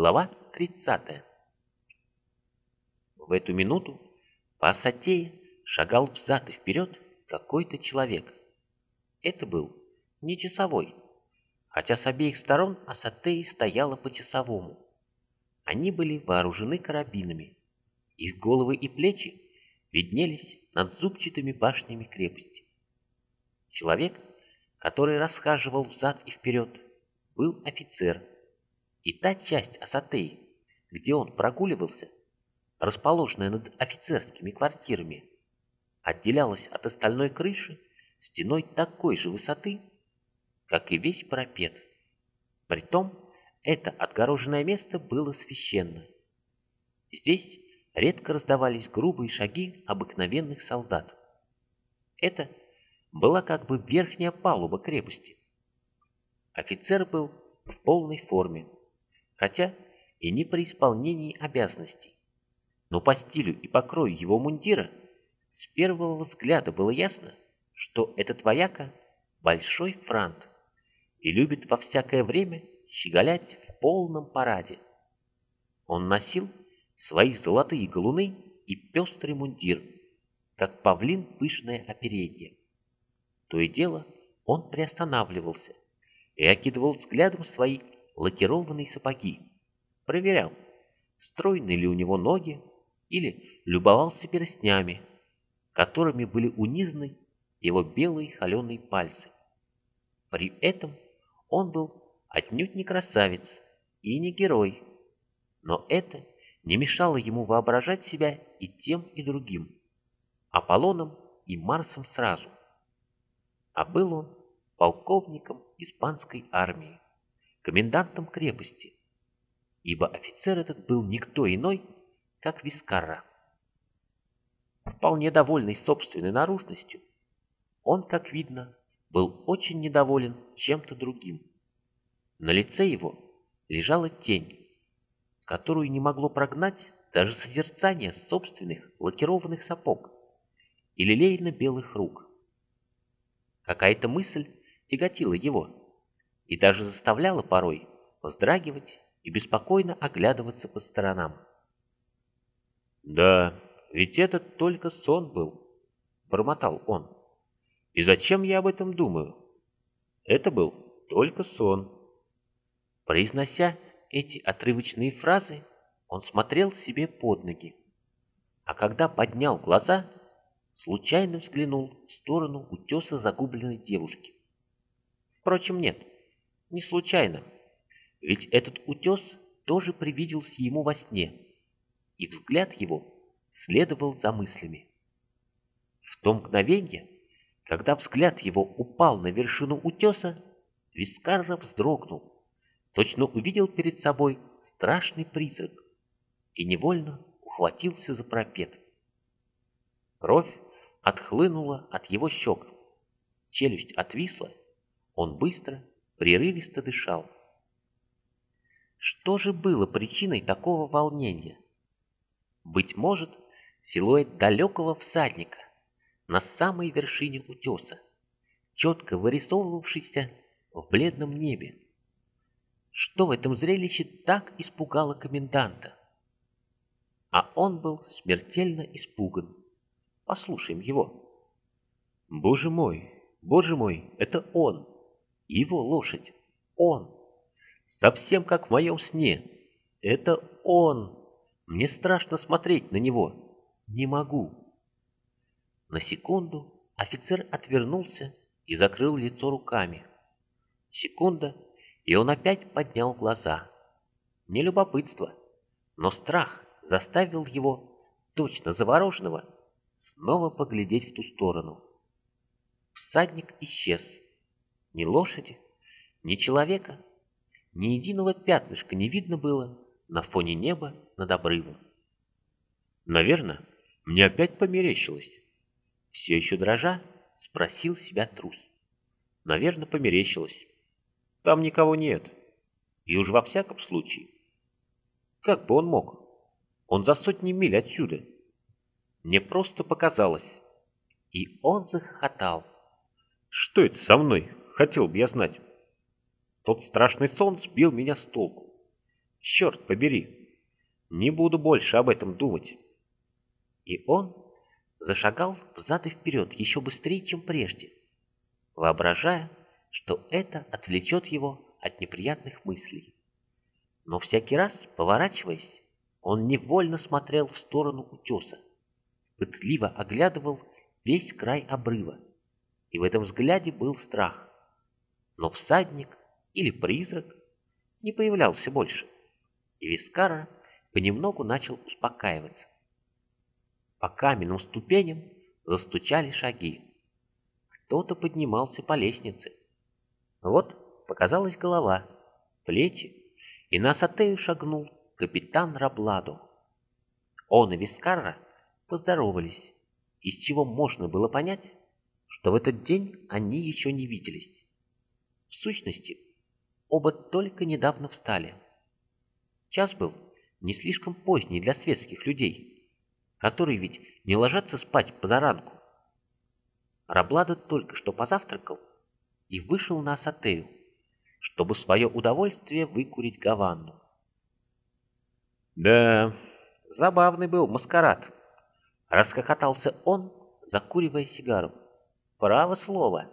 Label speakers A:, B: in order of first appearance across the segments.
A: Глава 30. В эту минуту по Асатее шагал взад и вперед какой-то человек. Это был не часовой, хотя с обеих сторон Асатеи стояла по часовому. Они были вооружены карабинами. Их головы и плечи виднелись над зубчатыми башнями крепости. Человек, который расхаживал взад и вперед, был офицер, и та часть Асатеи, где он прогуливался, расположенная над офицерскими квартирами, отделялась от остальной крыши стеной такой же высоты, как и весь парапет. Притом, это отгороженное место было священно. Здесь редко раздавались грубые шаги обыкновенных солдат. Это была как бы верхняя палуба крепости. Офицер был в полной форме, хотя и не при исполнении обязанностей. Но по стилю и покрою его мундира с первого взгляда было ясно, что этот вояка – большой франт и любит во всякое время щеголять в полном параде. Он носил свои золотые галуны и пестрый мундир, как павлин пышное оперенье. То и дело он приостанавливался и окидывал взглядом свои лакированные сапоги, проверял, стройны ли у него ноги, или любовался перстнями, которыми были унизаны его белые холеные пальцы. При этом он был отнюдь не красавец и не герой, но это не мешало ему воображать себя и тем, и другим, Аполлоном и Марсом сразу. А был он полковником испанской армии, комендантом крепости, ибо офицер этот был никто иной, как Вискарра. Вполне довольный собственной наружностью, он, как видно, был очень недоволен чем-то другим. На лице его лежала тень, которую не могло прогнать даже созерцание собственных лакированных сапог или лилейно-белых рук. Какая-то мысль тяготила его и даже заставляла порой вздрагивать и беспокойно оглядываться по сторонам. «Да, ведь это только сон был», — бормотал он. «И зачем я об этом думаю? Это был только сон». Произнося эти отрывочные фразы, он смотрел себе под ноги, а когда поднял глаза, случайно взглянул в сторону утеса загубленной девушки. Впрочем, нет, не случайно, ведь этот утес тоже привиделся ему во сне, и взгляд его следовал за мыслями. В то мгновение, когда взгляд его упал на вершину утеса, Вискарра вздрогнул, точно увидел перед собой страшный призрак и невольно ухватился за пропет. Кровь отхлынула от его щек, челюсть отвисла, он быстро, прерывисто дышал. Что же было причиной такого волнения? Быть может, силуэт далекого всадника на самой вершине утеса, четко вырисовывавшийся в бледном небе. Что в этом зрелище так испугало коменданта? А он был смертельно испуган. Послушаем его. Боже мой, боже мой, это он. Его лошадь. Он. Совсем как в моем сне. Это он. Мне страшно смотреть на него. Не могу. На секунду офицер отвернулся и закрыл лицо руками. Секунда, и он опять поднял глаза. Не любопытство, но страх заставил его, точно завороженного, снова поглядеть в ту сторону. Всадник исчез. Ни лошади, ни человека, ни единого пятнышка не видно было на фоне неба над обрывом. Наверное, мне опять померещилось. Все еще дрожа, спросил себя трус. Наверное, померещилось. Там никого нет. И уж во всяком случае. Как бы он мог? Он за сотни миль отсюда. Мне просто показалось. И он захохотал. Что это со мной? Хотел бы я знать. Тот страшный сон сбил меня с толку. Черт побери! Не буду больше об этом думать. И он зашагал взад и вперед еще быстрее, чем прежде, воображая, что это отвлечет его от неприятных мыслей. Но всякий раз, поворачиваясь, он невольно смотрел в сторону утеса, пытливо оглядывал весь край обрыва, и в этом взгляде был страх. Но всадник или призрак не появлялся больше, и Вискара понемногу начал успокаиваться. По каменным ступеням застучали шаги. Кто-то поднимался по лестнице. Вот показалась голова, плечи, и на Сатею шагнул капитан Рабладо. Он и Вискарра поздоровались, из чего можно было понять, что в этот день они еще не виделись. В сущности, оба только недавно встали. Час был не слишком поздний для светских людей, которые ведь не ложатся спать по заранку. Раблада только что позавтракал и вышел на Асатею, чтобы свое удовольствие выкурить Гаванну. Да, забавный был маскарад. Раскокотался он, закуривая сигару. Право слово.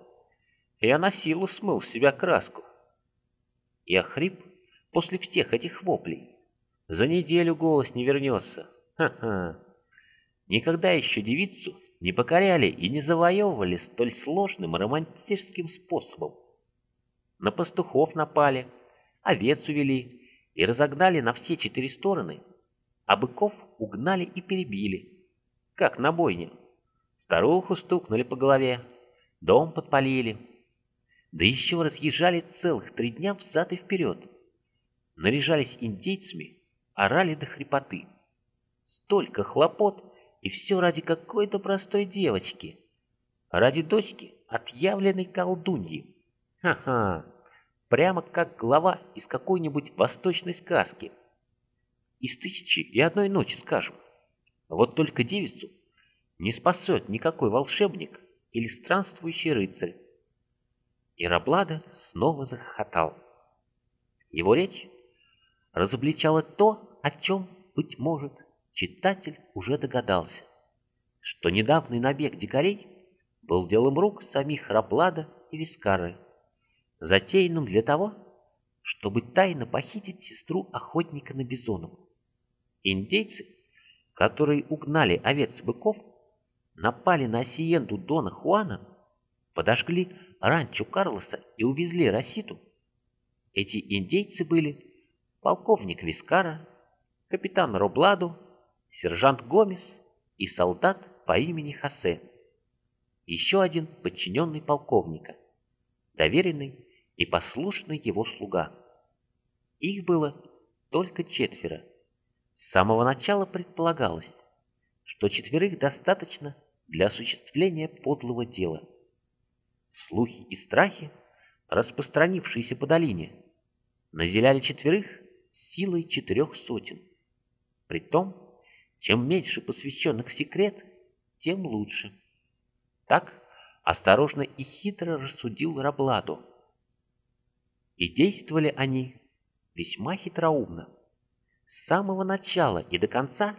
A: Я на силу смыл с себя краску. Я хрип после всех этих воплей. За неделю голос не вернется. Ха-ха. Никогда еще девицу не покоряли и не завоевывали столь сложным романтическим способом. На пастухов напали, овец увели и разогнали на все четыре стороны, а быков угнали и перебили, как на бойне. Старуху стукнули по голове, дом подпалили, да еще разъезжали целых три дня взад и вперед. Наряжались индейцами, орали до хрипоты. Столько хлопот, и все ради какой-то простой девочки. Ради дочки отъявленной колдуньи. Ха-ха, прямо как глава из какой-нибудь восточной сказки. Из тысячи и одной ночи, скажем. Вот только девицу не спасет никакой волшебник или странствующий рыцарь. И Раблада снова захохотал. Его речь разобличала то, о чем, быть может, читатель уже догадался, что недавний набег дикарей был делом рук самих Раблада и Вискары, затеянным для того, чтобы тайно похитить сестру охотника на бизонов. Индейцы, которые угнали овец-быков, напали на осиенду Дона Хуана подожгли ранчо Карлоса и увезли Роситу. Эти индейцы были полковник Вискара, капитан Робладу, сержант Гомес и солдат по имени Хосе. Еще один подчиненный полковника, доверенный и послушный его слуга. Их было только четверо. С самого начала предполагалось, что четверых достаточно для осуществления подлого дела – Слухи и страхи, распространившиеся по долине, наделяли четверых силой четырех сотен. Притом, чем меньше посвященных в секрет, тем лучше. Так осторожно и хитро рассудил Рабладо. И действовали они весьма хитроумно. С самого начала и до конца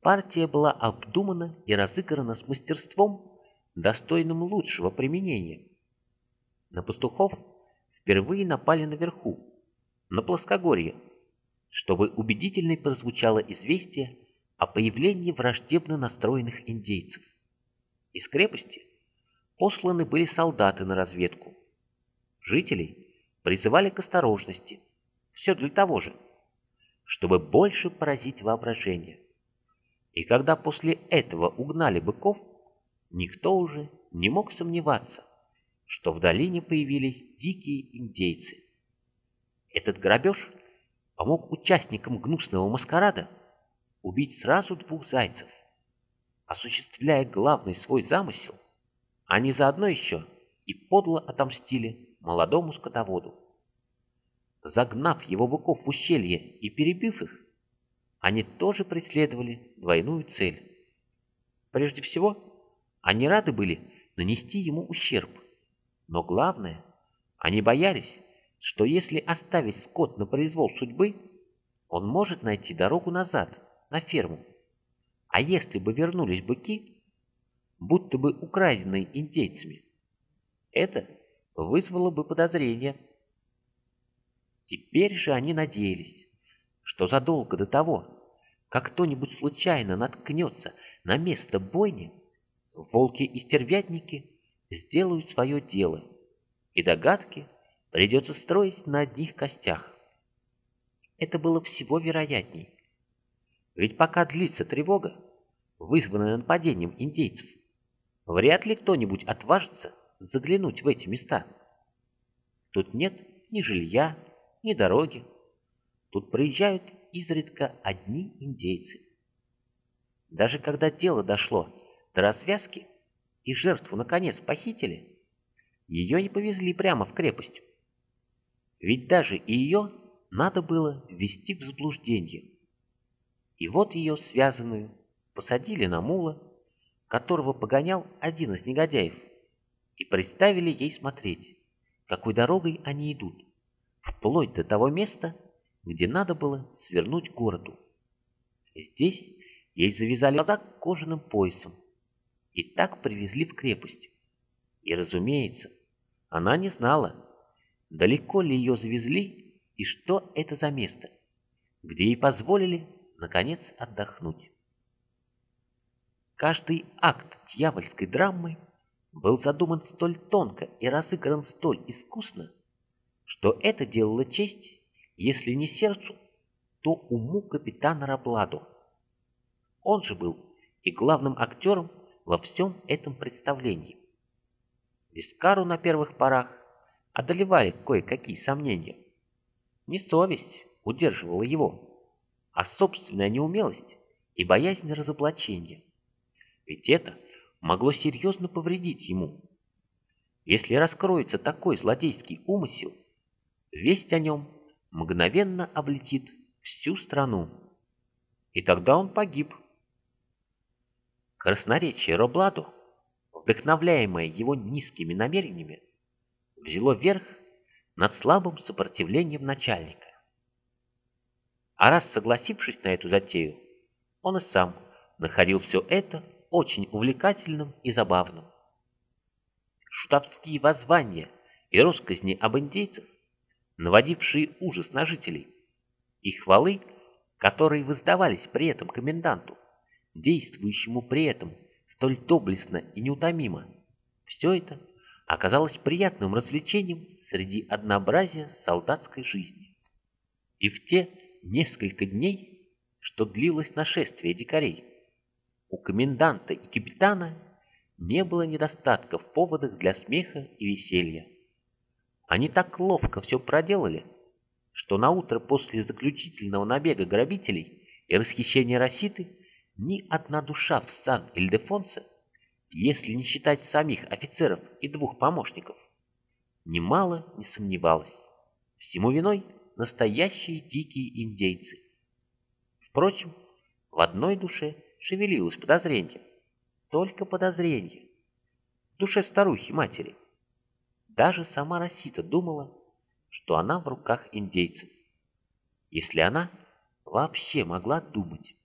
A: партия была обдумана и разыграна с мастерством, достойным лучшего применения. На пастухов впервые напали наверху, на плоскогорье, чтобы убедительно прозвучало известие о появлении враждебно настроенных индейцев. Из крепости посланы были солдаты на разведку. Жителей призывали к осторожности. Все для того же, чтобы больше поразить воображение. И когда после этого угнали быков, никто уже не мог сомневаться, что в долине появились дикие индейцы. Этот грабеж помог участникам гнусного маскарада убить сразу двух зайцев. Осуществляя главный свой замысел, они заодно еще и подло отомстили молодому скотоводу. Загнав его быков в ущелье и перебив их, они тоже преследовали двойную цель. Прежде всего, они рады были нанести ему ущерб – но главное, они боялись, что если оставить скот на произвол судьбы, он может найти дорогу назад, на ферму. А если бы вернулись быки, будто бы украденные индейцами, это вызвало бы подозрение. Теперь же они надеялись, что задолго до того, как кто-нибудь случайно наткнется на место бойни, волки и стервятники сделают свое дело, и догадки придется строить на одних костях. Это было всего вероятней. Ведь пока длится тревога, вызванная нападением индейцев, вряд ли кто-нибудь отважится заглянуть в эти места. Тут нет ни жилья, ни дороги. Тут проезжают изредка одни индейцы. Даже когда дело дошло до развязки и жертву наконец похитили, ее не повезли прямо в крепость. Ведь даже и ее надо было ввести в заблуждение. И вот ее связанную посадили на мула, которого погонял один из негодяев, и представили ей смотреть, какой дорогой они идут, вплоть до того места, где надо было свернуть к городу. Здесь ей завязали глаза кожаным поясом и так привезли в крепость. И, разумеется, она не знала, далеко ли ее завезли и что это за место, где ей позволили, наконец, отдохнуть. Каждый акт дьявольской драмы был задуман столь тонко и разыгран столь искусно, что это делало честь, если не сердцу, то уму капитана Рабладо. Он же был и главным актером во всем этом представлении. Вискару на первых порах одолевали кое-какие сомнения. Не совесть удерживала его, а собственная неумелость и боязнь разоблачения. Ведь это могло серьезно повредить ему. Если раскроется такой злодейский умысел, весть о нем мгновенно облетит всю страну. И тогда он погиб. Красноречие Робладу, вдохновляемое его низкими намерениями, взяло верх над слабым сопротивлением начальника. А раз согласившись на эту затею, он и сам находил все это очень увлекательным и забавным. Шутовские воззвания и россказни об индейцах, наводившие ужас на жителей, и хвалы, которые воздавались при этом коменданту, действующему при этом столь доблестно и неутомимо, все это – оказалось приятным развлечением среди однообразия солдатской жизни. И в те несколько дней, что длилось нашествие дикарей, у коменданта и капитана не было недостатка в поводах для смеха и веселья. Они так ловко все проделали, что на утро после заключительного набега грабителей и расхищения Роситы ни одна душа в Сан-Ильдефонсе если не считать самих офицеров и двух помощников, немало не сомневалась. Всему виной настоящие дикие индейцы. Впрочем, в одной душе шевелилось подозрение. Только подозрение. В душе старухи-матери. Даже сама Росита думала, что она в руках индейцев. Если она вообще могла думать.